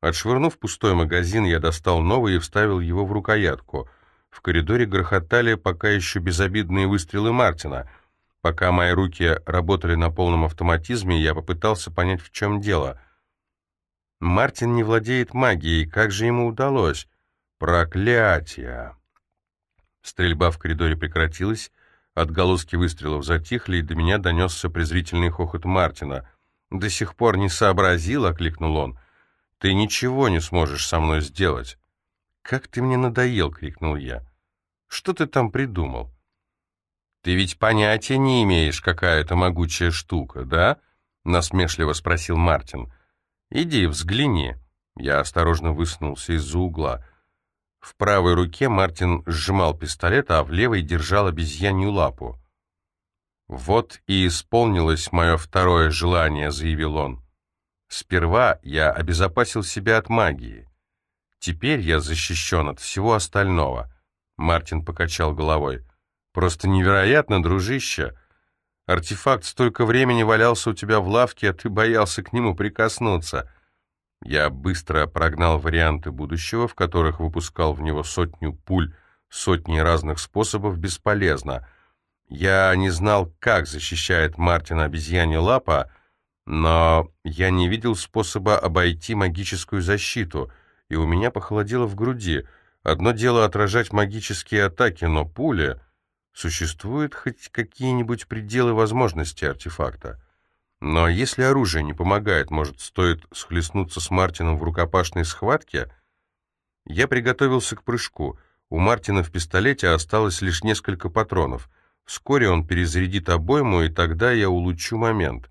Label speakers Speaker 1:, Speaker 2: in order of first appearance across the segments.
Speaker 1: Отшвырнув пустой магазин, я достал новый и вставил его в рукоятку. В коридоре грохотали пока еще безобидные выстрелы Мартина. Пока мои руки работали на полном автоматизме, я попытался понять, в чем дело. Мартин не владеет магией, как же ему удалось? Проклятие! Стрельба в коридоре прекратилась, отголоски выстрелов затихли, и до меня донесся презрительный хохот Мартина. «До сих пор не сообразил», — окликнул он, — ты ничего не сможешь со мной сделать. Как ты мне надоел, крикнул я. Что ты там придумал? Ты ведь понятия не имеешь, какая это могучая штука, да? насмешливо спросил Мартин. Иди, взгляни. Я осторожно высунулся из-за угла. В правой руке Мартин сжимал пистолет, а в левой держал обезьянью лапу. «Вот и исполнилось мое второе желание», — заявил он. Сперва я обезопасил себя от магии. Теперь я защищен от всего остального. Мартин покачал головой. Просто невероятно, дружище. Артефакт столько времени валялся у тебя в лавке, а ты боялся к нему прикоснуться. Я быстро прогнал варианты будущего, в которых выпускал в него сотню пуль, сотни разных способов бесполезно. Я не знал, как защищает Мартина обезьянья лапа, но я не видел способа обойти магическую защиту, и у меня похолодело в груди. Одно дело отражать магические атаки, но пуля... Существуют хоть какие-нибудь пределы возможности артефакта? Но если оружие не помогает, может, стоит схлестнуться с Мартином в рукопашной схватке? Я приготовился к прыжку. У Мартина в пистолете осталось лишь несколько патронов. Вскоре он перезарядит обойму, и тогда я улучшу момент.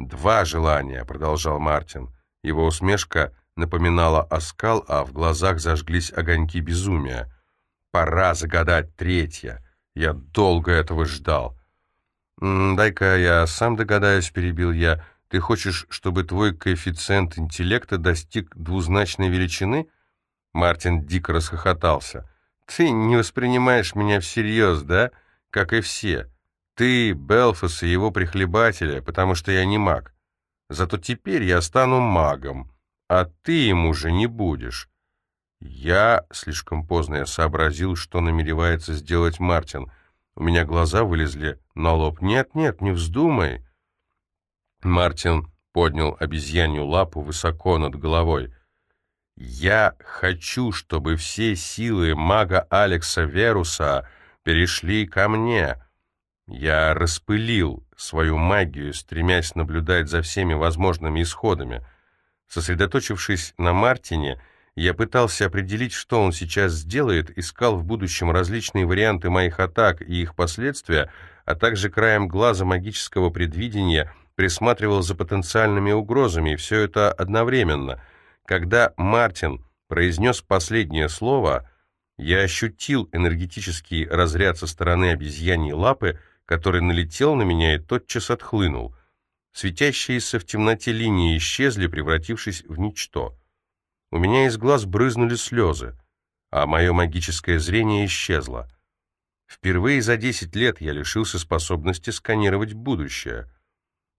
Speaker 1: «Два желания», — продолжал Мартин. Его усмешка напоминала оскал, а в глазах зажглись огоньки безумия. «Пора загадать третье. Я долго этого ждал». «Дай-ка я сам догадаюсь», — перебил я. «Ты хочешь, чтобы твой коэффициент интеллекта достиг двузначной величины?» Мартин дико расхохотался. «Ты не воспринимаешь меня всерьез, да? Как и все. Ты, Белфас и его прихлебателя, потому что я не маг. Зато теперь я стану магом, а ты ему уже не будешь. Я слишком поздно я сообразил, что намеревается сделать Мартин. У меня глаза вылезли на лоб. «Нет, нет, не вздумай!» Мартин поднял обезьянью лапу высоко над головой. «Я хочу, чтобы все силы мага Алекса Веруса перешли ко мне. Я распылил свою магию, стремясь наблюдать за всеми возможными исходами. Сосредоточившись на Мартине, я пытался определить, что он сейчас сделает, искал в будущем различные варианты моих атак и их последствия, а также краем глаза магического предвидения присматривал за потенциальными угрозами, и все это одновременно. Когда Мартин произнес последнее слово, я ощутил энергетический разряд со стороны обезьяньей лапы, который налетел на меня и тотчас отхлынул. Светящиеся в темноте линии исчезли, превратившись в ничто. У меня из глаз брызнули слезы, а мое магическое зрение исчезло. Впервые за десять лет я лишился способности сканировать будущее.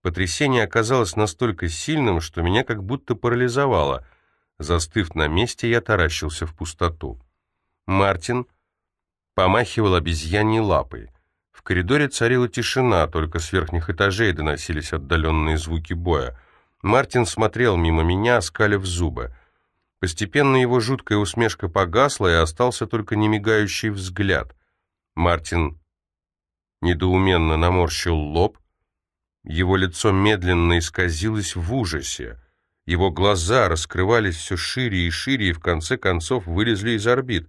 Speaker 1: Потрясение оказалось настолько сильным, что меня как будто парализовало. Застыв на месте, я таращился в пустоту. Мартин помахивал обезьяньей лапой. В коридоре царила тишина, только с верхних этажей доносились отдаленные звуки боя. Мартин смотрел мимо меня, скалив зубы. Постепенно его жуткая усмешка погасла, и остался только немигающий взгляд. Мартин недоуменно наморщил лоб. Его лицо медленно исказилось в ужасе. Его глаза раскрывались все шире и шире, и в конце концов вылезли из орбит.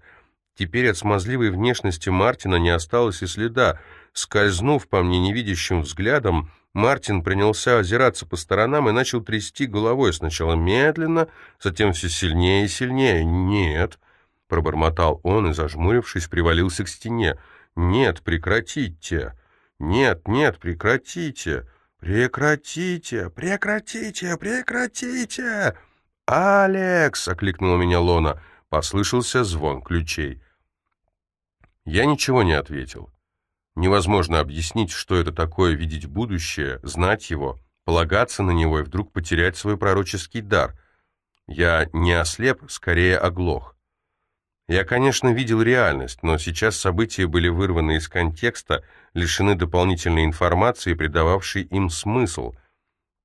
Speaker 1: Теперь от смазливой внешности Мартина не осталось и следа — Скользнув по мне невидящим взглядом, Мартин принялся озираться по сторонам и начал трясти головой, сначала медленно, затем все сильнее и сильнее. «Нет», — пробормотал он и, зажмурившись, привалился к стене. «Нет, прекратите! Нет, нет, прекратите! Прекратите! Прекратите! Прекратите!» «Алекс!» — окликнула меня Лона. Послышался звон ключей. Я ничего не ответил. Невозможно объяснить, что это такое видеть будущее, знать его, полагаться на него и вдруг потерять свой пророческий дар. Я не ослеп, скорее оглох. Я, конечно, видел реальность, но сейчас события были вырваны из контекста, лишены дополнительной информации, придававшей им смысл.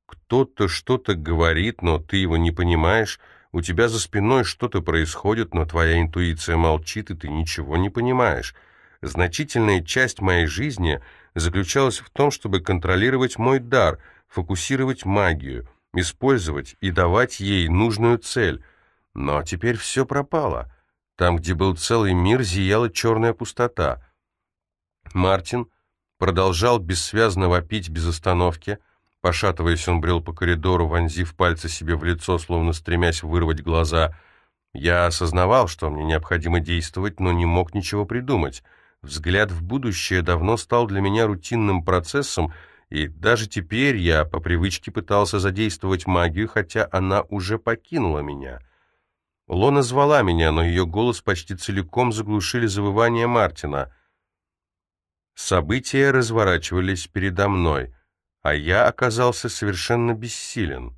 Speaker 1: Кто-то что-то говорит, но ты его не понимаешь, у тебя за спиной что-то происходит, но твоя интуиция молчит, и ты ничего не понимаешь. Значительная часть моей жизни заключалась в том, чтобы контролировать мой дар, фокусировать магию, использовать и давать ей нужную цель. Но теперь все пропало. Там, где был целый мир, зияла черная пустота. Мартин продолжал бессвязно вопить без остановки, Пошатываясь, он брел по коридору, вонзив пальцы себе в лицо, словно стремясь вырвать глаза. Я осознавал, что мне необходимо действовать, но не мог ничего придумать. Взгляд в будущее давно стал для меня рутинным процессом, и даже теперь я по привычке пытался задействовать магию, хотя она уже покинула меня. Лона звала меня, но ее голос почти целиком заглушили завывания Мартина. События разворачивались передо мной — а я оказался совершенно бессилен.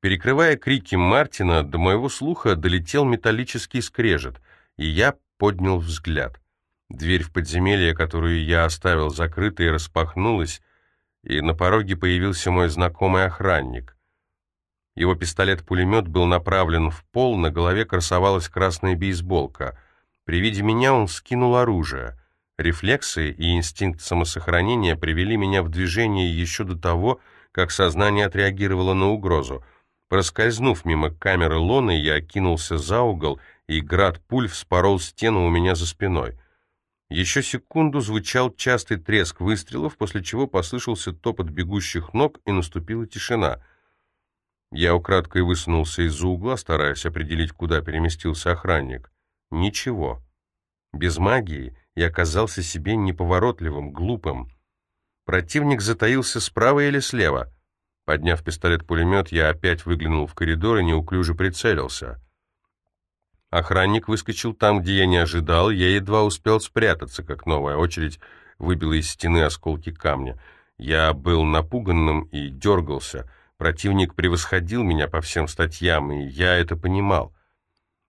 Speaker 1: Перекрывая крики Мартина, до моего слуха долетел металлический скрежет, и я поднял взгляд. Дверь в подземелье, которую я оставил закрытой, распахнулась, и на пороге появился мой знакомый охранник. Его пистолет-пулемет был направлен в пол, на голове красовалась красная бейсболка. При виде меня он скинул оружие — Рефлексы и инстинкт самосохранения привели меня в движение еще до того, как сознание отреагировало на угрозу. Проскользнув мимо камеры Лоны, я кинулся за угол, и град пуль вспорол стену у меня за спиной. Еще секунду звучал частый треск выстрелов, после чего послышался топот бегущих ног, и наступила тишина. Я украдкой высунулся из-за угла, стараясь определить, куда переместился охранник. Ничего. Без магии и оказался себе неповоротливым, глупым. Противник затаился справа или слева. Подняв пистолет-пулемет, я опять выглянул в коридор и неуклюже прицелился. Охранник выскочил там, где я не ожидал, я едва успел спрятаться, как новая очередь выбила из стены осколки камня. Я был напуганным и дергался. Противник превосходил меня по всем статьям, и я это понимал.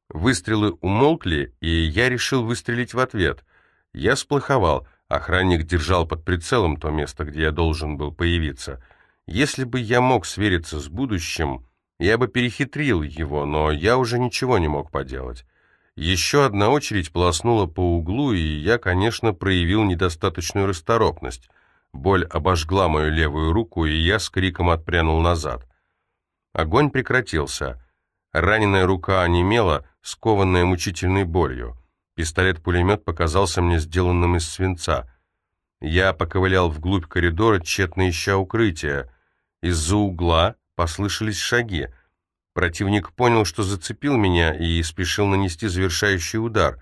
Speaker 1: Выстрелы умолкли, и я решил выстрелить в ответ. Я сплоховал. Охранник держал под прицелом то место, где я должен был появиться. Если бы я мог свериться с будущим, я бы перехитрил его, но я уже ничего не мог поделать. Еще одна очередь полоснула по углу, и я, конечно, проявил недостаточную расторопность. Боль обожгла мою левую руку, и я с криком отпрянул назад. Огонь прекратился. Раненая рука онемела, скованная мучительной болью. Пистолет-пулемет показался мне сделанным из свинца. Я поковылял вглубь коридора, тщетно ища укрытия. Из-за угла послышались шаги. Противник понял, что зацепил меня, и спешил нанести завершающий удар.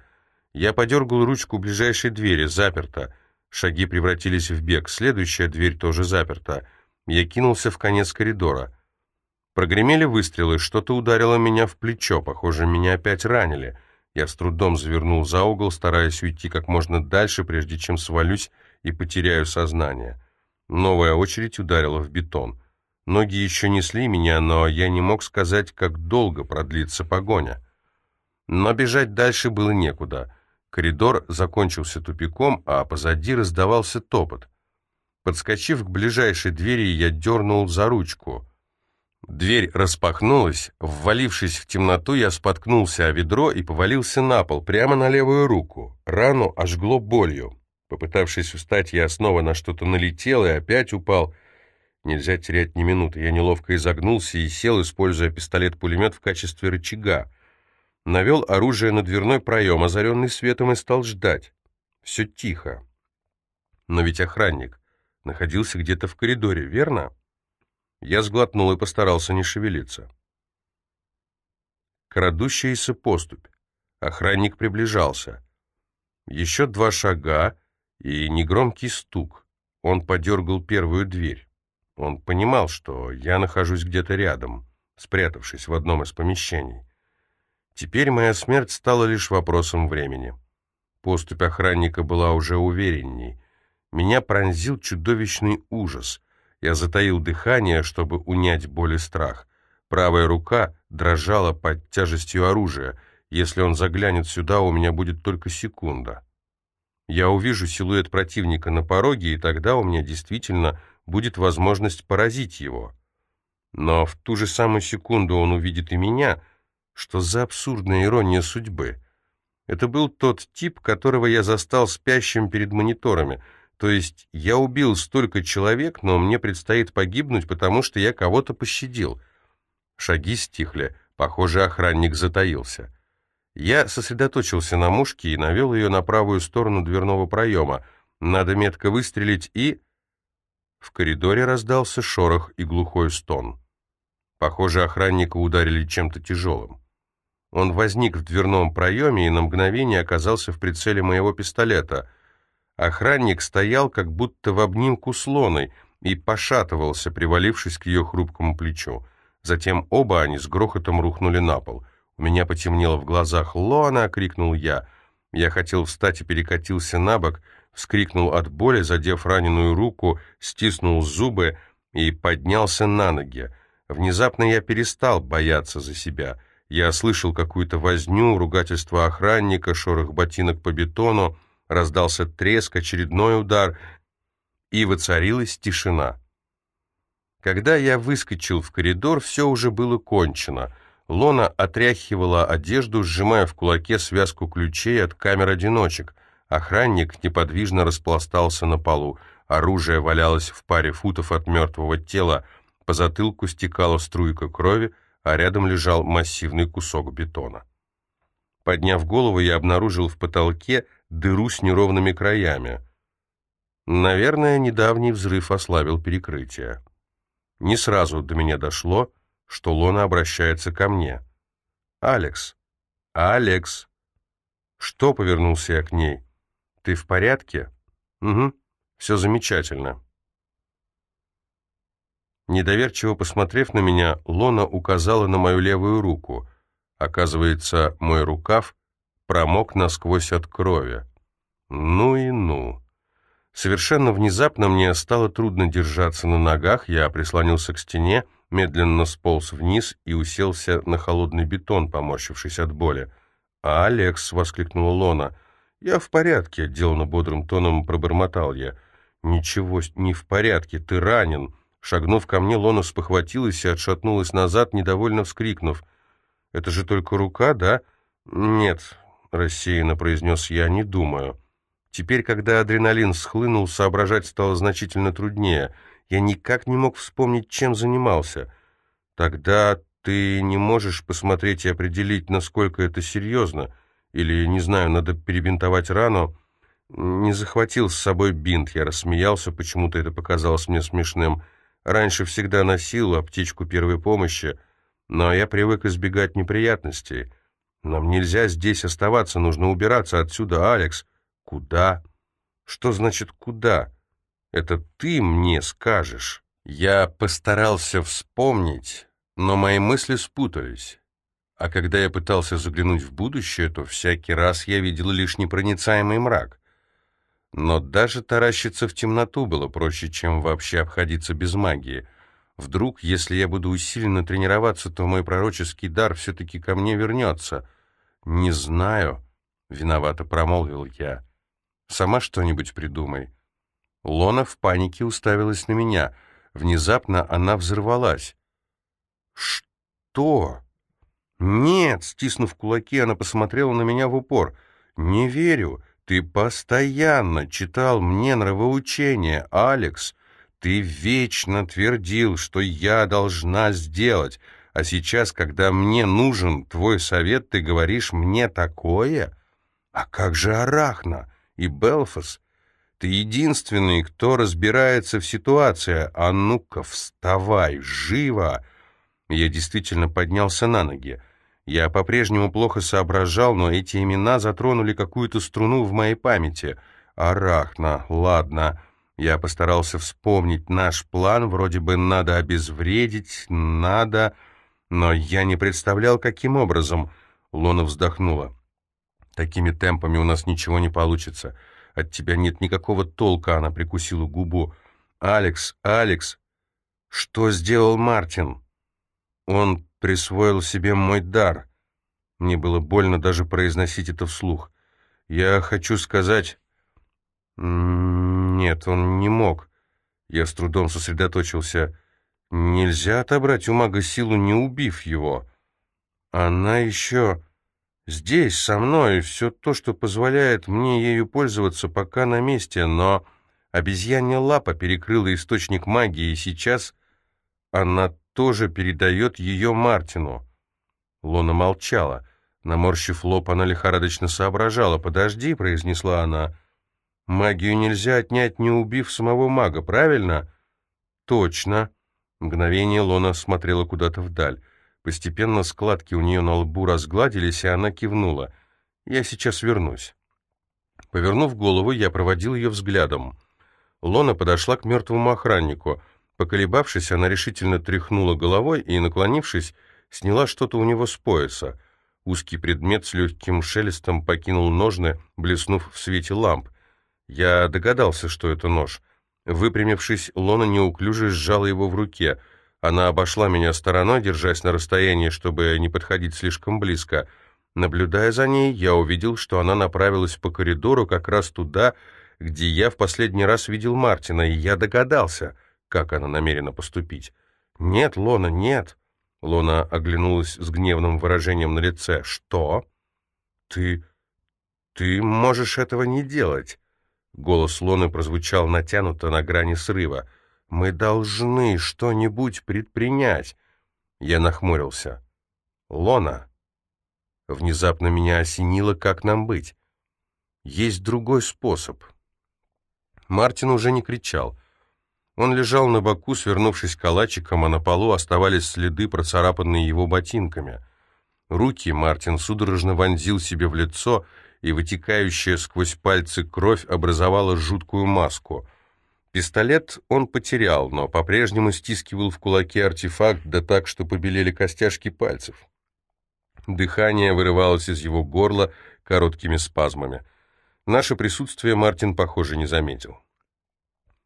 Speaker 1: Я подергал ручку ближайшей двери, заперта. Шаги превратились в бег. Следующая дверь тоже заперта. Я кинулся в конец коридора. Прогремели выстрелы, что-то ударило меня в плечо. Похоже, меня опять ранили. Я с трудом завернул за угол, стараясь уйти как можно дальше, прежде чем свалюсь и потеряю сознание. Новая очередь ударила в бетон. Ноги еще несли меня, но я не мог сказать, как долго продлится погоня. Но бежать дальше было некуда. Коридор закончился тупиком, а позади раздавался топот. Подскочив к ближайшей двери, я дернул за ручку — Дверь распахнулась, ввалившись в темноту, я споткнулся о ведро и повалился на пол, прямо на левую руку. Рану ожгло болью. Попытавшись встать, я снова на что-то налетел и опять упал. Нельзя терять ни минуты. Я неловко изогнулся и сел, используя пистолет-пулемет в качестве рычага. Навел оружие на дверной проем, озаренный светом, и стал ждать. Все тихо. Но ведь охранник находился где-то в коридоре, верно? Я сглотнул и постарался не шевелиться. Крадущаяся поступь. Охранник приближался. Еще два шага и негромкий стук. Он подергал первую дверь. Он понимал, что я нахожусь где-то рядом, спрятавшись в одном из помещений. Теперь моя смерть стала лишь вопросом времени. Поступь охранника была уже уверенней. Меня пронзил чудовищный ужас — я затаил дыхание, чтобы унять боль и страх. Правая рука дрожала под тяжестью оружия. Если он заглянет сюда, у меня будет только секунда. Я увижу силуэт противника на пороге, и тогда у меня действительно будет возможность поразить его. Но в ту же самую секунду он увидит и меня. Что за абсурдная ирония судьбы? Это был тот тип, которого я застал спящим перед мониторами. То есть я убил столько человек, но мне предстоит погибнуть, потому что я кого-то пощадил. Шаги стихли. Похоже, охранник затаился. Я сосредоточился на мушке и навел ее на правую сторону дверного проема. Надо метко выстрелить и... В коридоре раздался шорох и глухой стон. Похоже, охранника ударили чем-то тяжелым. Он возник в дверном проеме и на мгновение оказался в прицеле моего пистолета. Охранник стоял как будто в обнимку с Лоной и пошатывался, привалившись к ее хрупкому плечу. Затем оба они с грохотом рухнули на пол — у меня потемнело в глазах. «Лона!» — крикнул я. Я хотел встать и перекатился на бок, вскрикнул от боли, задев раненую руку, стиснул зубы и поднялся на ноги. Внезапно я перестал бояться за себя. Я слышал какую-то возню, ругательство охранника, шорох ботинок по бетону, раздался треск, очередной удар, и воцарилась тишина. Когда я выскочил в коридор, все уже было кончено — Лона отряхивала одежду, сжимая в кулаке связку ключей от камер-одиночек. Охранник неподвижно распластался на полу. Оружие валялось в паре футов от мертвого тела. По затылку стекала струйка крови, а рядом лежал массивный кусок бетона. Подняв голову, я обнаружил в потолке дыру с неровными краями. Наверное, недавний взрыв ослабил перекрытие. Не сразу до меня дошло, что Лона обращается ко мне. «Алекс! Алекс!» «Что?» — повернулся я к ней. «Ты в порядке?» «Угу, все замечательно». Недоверчиво посмотрев на меня, Лона указала на мою левую руку. Оказывается, мой рукав промок насквозь от крови. Ну и ну. Совершенно внезапно мне стало трудно держаться на ногах, я прислонился к стене, медленно сполз вниз и уселся на холодный бетон, поморщившись от боли. «А, Алекс!» — воскликнула Лона. «Я в порядке», — деланно бодрым тоном пробормотал я. «Ничего не в порядке, ты ранен». Шагнув ко мне, Лона спохватилась и отшатнулась назад, недовольно вскрикнув. «Это же только рука, да?» «Нет», — рассеянно произнес я, — «не думаю». Теперь, когда адреналин схлынул, соображать стало значительно труднее — я никак не мог вспомнить, чем занимался. Тогда ты не можешь посмотреть и определить, насколько это серьезно. Или, не знаю, надо перебинтовать рану. Не захватил с собой бинт. Я рассмеялся, почему-то это показалось мне смешным. Раньше всегда носил аптечку первой помощи, но я привык избегать неприятностей. Нам нельзя здесь оставаться, нужно убираться отсюда, Алекс. Куда? Что значит «куда»? Это ты мне скажешь. Я постарался вспомнить, но мои мысли спутались. А когда я пытался заглянуть в будущее, то всякий раз я видел лишь непроницаемый мрак. Но даже таращиться в темноту было проще, чем вообще обходиться без магии. Вдруг, если я буду усиленно тренироваться, то мой пророческий дар все-таки ко мне вернется. «Не знаю», — виновато промолвил я. «Сама что-нибудь придумай». Лона в панике уставилась на меня. Внезапно она взорвалась. «Что?» «Нет!» — стиснув кулаки, она посмотрела на меня в упор. «Не верю. Ты постоянно читал мне нравоучение, Алекс. Ты вечно твердил, что я должна сделать. А сейчас, когда мне нужен твой совет, ты говоришь мне такое? А как же Арахна и Белфас? Ты единственный, кто разбирается в ситуации. А ну-ка, вставай, живо!» Я действительно поднялся на ноги. Я по-прежнему плохо соображал, но эти имена затронули какую-то струну в моей памяти. Арахна, ладно. Я постарался вспомнить наш план, вроде бы надо обезвредить, надо... Но я не представлял, каким образом. Лона вздохнула. Такими темпами у нас ничего не получится. От тебя нет никакого толка», — она прикусила губу. «Алекс, Алекс, что сделал Мартин?» Он присвоил себе мой дар. Мне было больно даже произносить это вслух. Я хочу сказать... Нет, он не мог. Я с трудом сосредоточился. Нельзя отобрать у мага силу, не убив его. Она еще здесь, со мной, все то, что позволяет мне ею пользоваться, пока на месте, но обезьянья лапа перекрыла источник магии, и сейчас она тоже передает ее Мартину. Лона молчала. Наморщив лоб, она лихорадочно соображала. «Подожди», — произнесла она, — «магию нельзя отнять, не убив самого мага, правильно?» «Точно». Мгновение Лона смотрела куда-то вдаль. Постепенно складки у нее на лбу разгладились, и она кивнула. «Я сейчас вернусь». Повернув голову, я проводил ее взглядом. Лона подошла к мертвому охраннику. Поколебавшись, она решительно тряхнула головой и, наклонившись, сняла что-то у него с пояса. Узкий предмет с легким шелестом покинул ножны, блеснув в свете ламп. Я догадался, что это нож. Выпрямившись, Лона неуклюже сжала его в руке — она обошла меня стороной, держась на расстоянии, чтобы не подходить слишком близко. Наблюдая за ней, я увидел, что она направилась по коридору как раз туда, где я в последний раз видел Мартина, и я догадался, как она намерена поступить. «Нет, Лона, нет!» Лона оглянулась с гневным выражением на лице. «Что? Ты... ты можешь этого не делать!» Голос Лоны прозвучал натянуто на грани срыва. Мы должны что-нибудь предпринять. Я нахмурился. Лона. Внезапно меня осенило, как нам быть. Есть другой способ. Мартин уже не кричал. Он лежал на боку, свернувшись калачиком, а на полу оставались следы, процарапанные его ботинками. Руки Мартин судорожно вонзил себе в лицо, и вытекающая сквозь пальцы кровь образовала жуткую маску — Пистолет он потерял, но по-прежнему стискивал в кулаке артефакт, да так, что побелели костяшки пальцев. Дыхание вырывалось из его горла короткими спазмами. Наше присутствие Мартин, похоже, не заметил.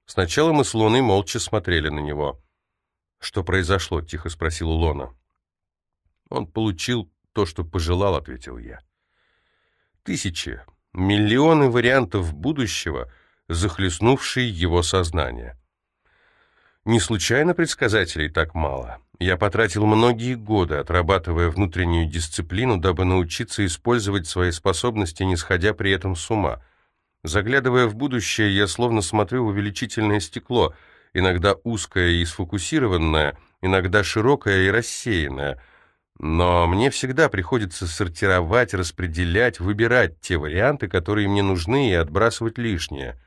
Speaker 1: Сначала мы с Луной молча смотрели на него. «Что произошло?» — тихо спросил Лона. «Он получил то, что пожелал», — ответил я. «Тысячи, миллионы вариантов будущего — захлестнувший его сознание. Не случайно предсказателей так мало. Я потратил многие годы, отрабатывая внутреннюю дисциплину, дабы научиться использовать свои способности, не сходя при этом с ума. Заглядывая в будущее, я словно смотрю в увеличительное стекло, иногда узкое и сфокусированное, иногда широкое и рассеянное. Но мне всегда приходится сортировать, распределять, выбирать те варианты, которые мне нужны, и отбрасывать лишнее.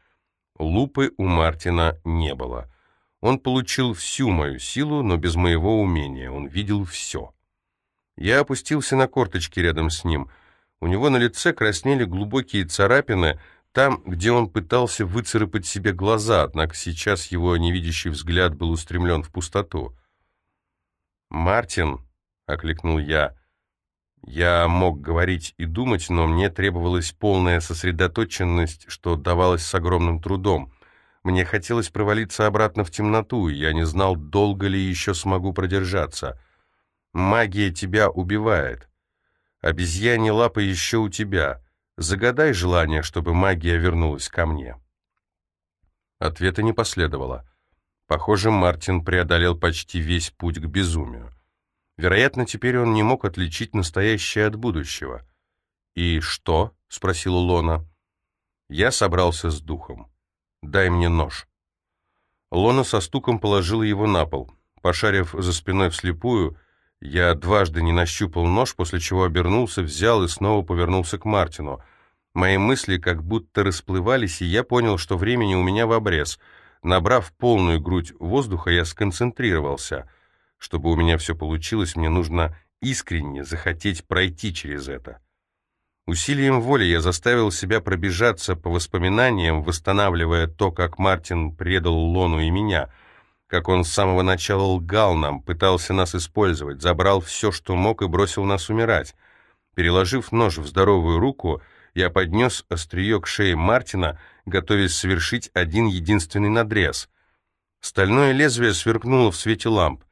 Speaker 1: Лупы у Мартина не было. Он получил всю мою силу, но без моего умения. Он видел все. Я опустился на корточки рядом с ним. У него на лице краснели глубокие царапины, там, где он пытался выцарапать себе глаза, однако сейчас его невидящий взгляд был устремлен в пустоту. «Мартин», — окликнул я, я мог говорить и думать, но мне требовалась полная сосредоточенность, что давалось с огромным трудом. Мне хотелось провалиться обратно в темноту, и я не знал, долго ли еще смогу продержаться. Магия тебя убивает. Обезьянья лапа еще у тебя. Загадай желание, чтобы магия вернулась ко мне. Ответа не последовало. Похоже, Мартин преодолел почти весь путь к безумию. Вероятно, теперь он не мог отличить настоящее от будущего. «И что?» — спросила Лона. Я собрался с духом. «Дай мне нож». Лона со стуком положила его на пол. Пошарив за спиной вслепую, я дважды не нащупал нож, после чего обернулся, взял и снова повернулся к Мартину. Мои мысли как будто расплывались, и я понял, что времени у меня в обрез. Набрав полную грудь воздуха, я сконцентрировался — чтобы у меня все получилось, мне нужно искренне захотеть пройти через это. Усилием воли я заставил себя пробежаться по воспоминаниям, восстанавливая то, как Мартин предал Лону и меня, как он с самого начала лгал нам, пытался нас использовать, забрал все, что мог, и бросил нас умирать. Переложив нож в здоровую руку, я поднес острие к шее Мартина, готовясь совершить один единственный надрез. Стальное лезвие сверкнуло в свете ламп.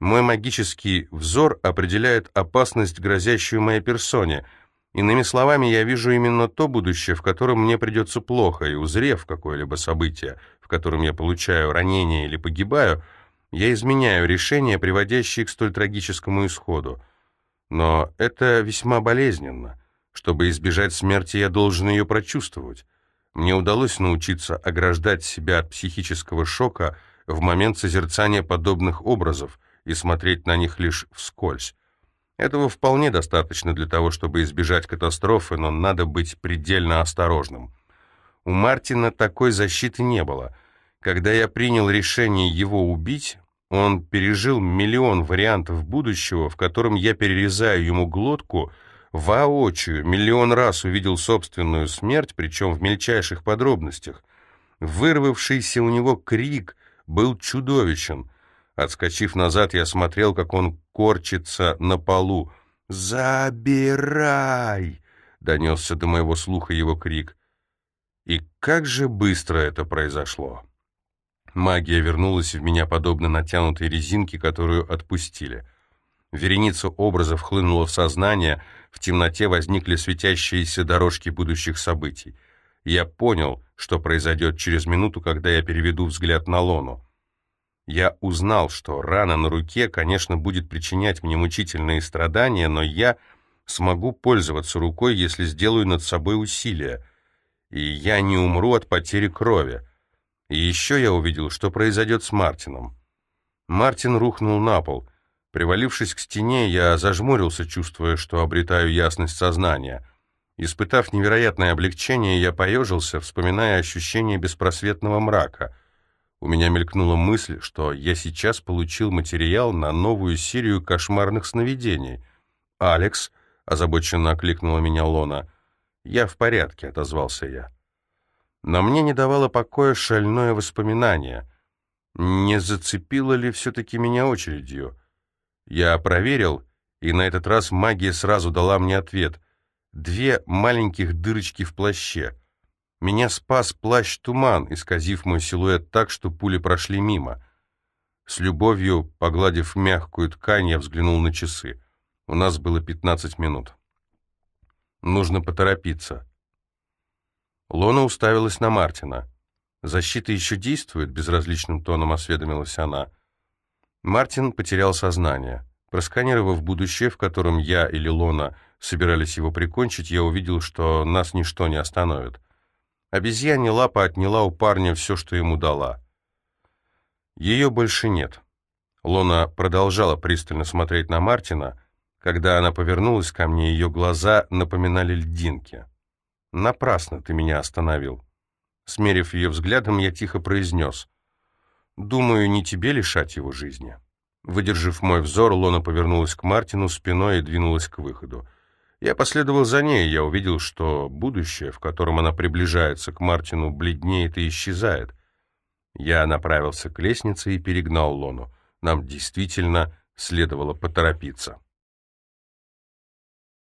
Speaker 1: Мой магический взор определяет опасность, грозящую моей персоне. Иными словами, я вижу именно то будущее, в котором мне придется плохо, и узрев какое-либо событие, котором я получаю ранение или погибаю, я изменяю решение, приводящее к столь трагическому исходу. Но это весьма болезненно. Чтобы избежать смерти, я должен ее прочувствовать. Мне удалось научиться ограждать себя от психического шока в момент созерцания подобных образов и смотреть на них лишь вскользь. Этого вполне достаточно для того, чтобы избежать катастрофы, но надо быть предельно осторожным. У Мартина такой защиты не было. Когда я принял решение его убить, он пережил миллион вариантов будущего, в котором я перерезаю ему глотку — воочию миллион раз увидел собственную смерть, причем в мельчайших подробностях. Вырвавшийся у него крик был чудовищен. Отскочив назад, я смотрел, как он корчится на полу. «Забирай!» — донесся до моего слуха его крик. И как же быстро это произошло! Магия вернулась в меня подобно натянутой резинке, которую отпустили. Вереница образов хлынула в сознание — в темноте возникли светящиеся дорожки будущих событий. Я понял, что произойдет через минуту, когда я переведу взгляд на Лону. Я узнал, что рана на руке, конечно, будет причинять мне мучительные страдания, но я смогу пользоваться рукой, если сделаю над собой усилия. И я не умру от потери крови. И еще я увидел, что произойдет с Мартином. Мартин рухнул на пол. Привалившись к стене, я зажмурился, чувствуя, что обретаю ясность сознания. Испытав невероятное облегчение, я поежился, вспоминая ощущение беспросветного мрака. У меня мелькнула мысль, что я сейчас получил материал на новую серию кошмарных сновидений. «Алекс», — озабоченно окликнула меня Лона. «Я в порядке», — отозвался я. Но мне не давало покоя шальное воспоминание. Не зацепило ли все-таки меня очередью? Я проверил, и на этот раз магия сразу дала мне ответ. Две маленьких дырочки в плаще. Меня спас плащ-туман, исказив мой силуэт так, что пули прошли мимо. С любовью, погладив мягкую ткань, я взглянул на часы. У нас было 15 минут. Нужно поторопиться. Лона уставилась на Мартина. «Защита еще действует?» — безразличным тоном осведомилась она. Мартин потерял сознание. Просканировав будущее, в котором я или Лона собирались его прикончить, я увидел, что нас ничто не остановит. Обезьянья лапа отняла у парня все, что ему дала. Ее больше нет. Лона продолжала пристально смотреть на Мартина. Когда она повернулась ко мне, ее глаза напоминали льдинки. «Напрасно ты меня остановил». Смерив ее взглядом, я тихо произнес — Думаю, не тебе лишать его жизни». Выдержав мой взор, Лона повернулась к Мартину спиной и двинулась к выходу. Я последовал за ней, я увидел, что будущее, в котором она приближается к Мартину, бледнеет и исчезает. Я направился к лестнице и перегнал Лону. Нам действительно следовало поторопиться.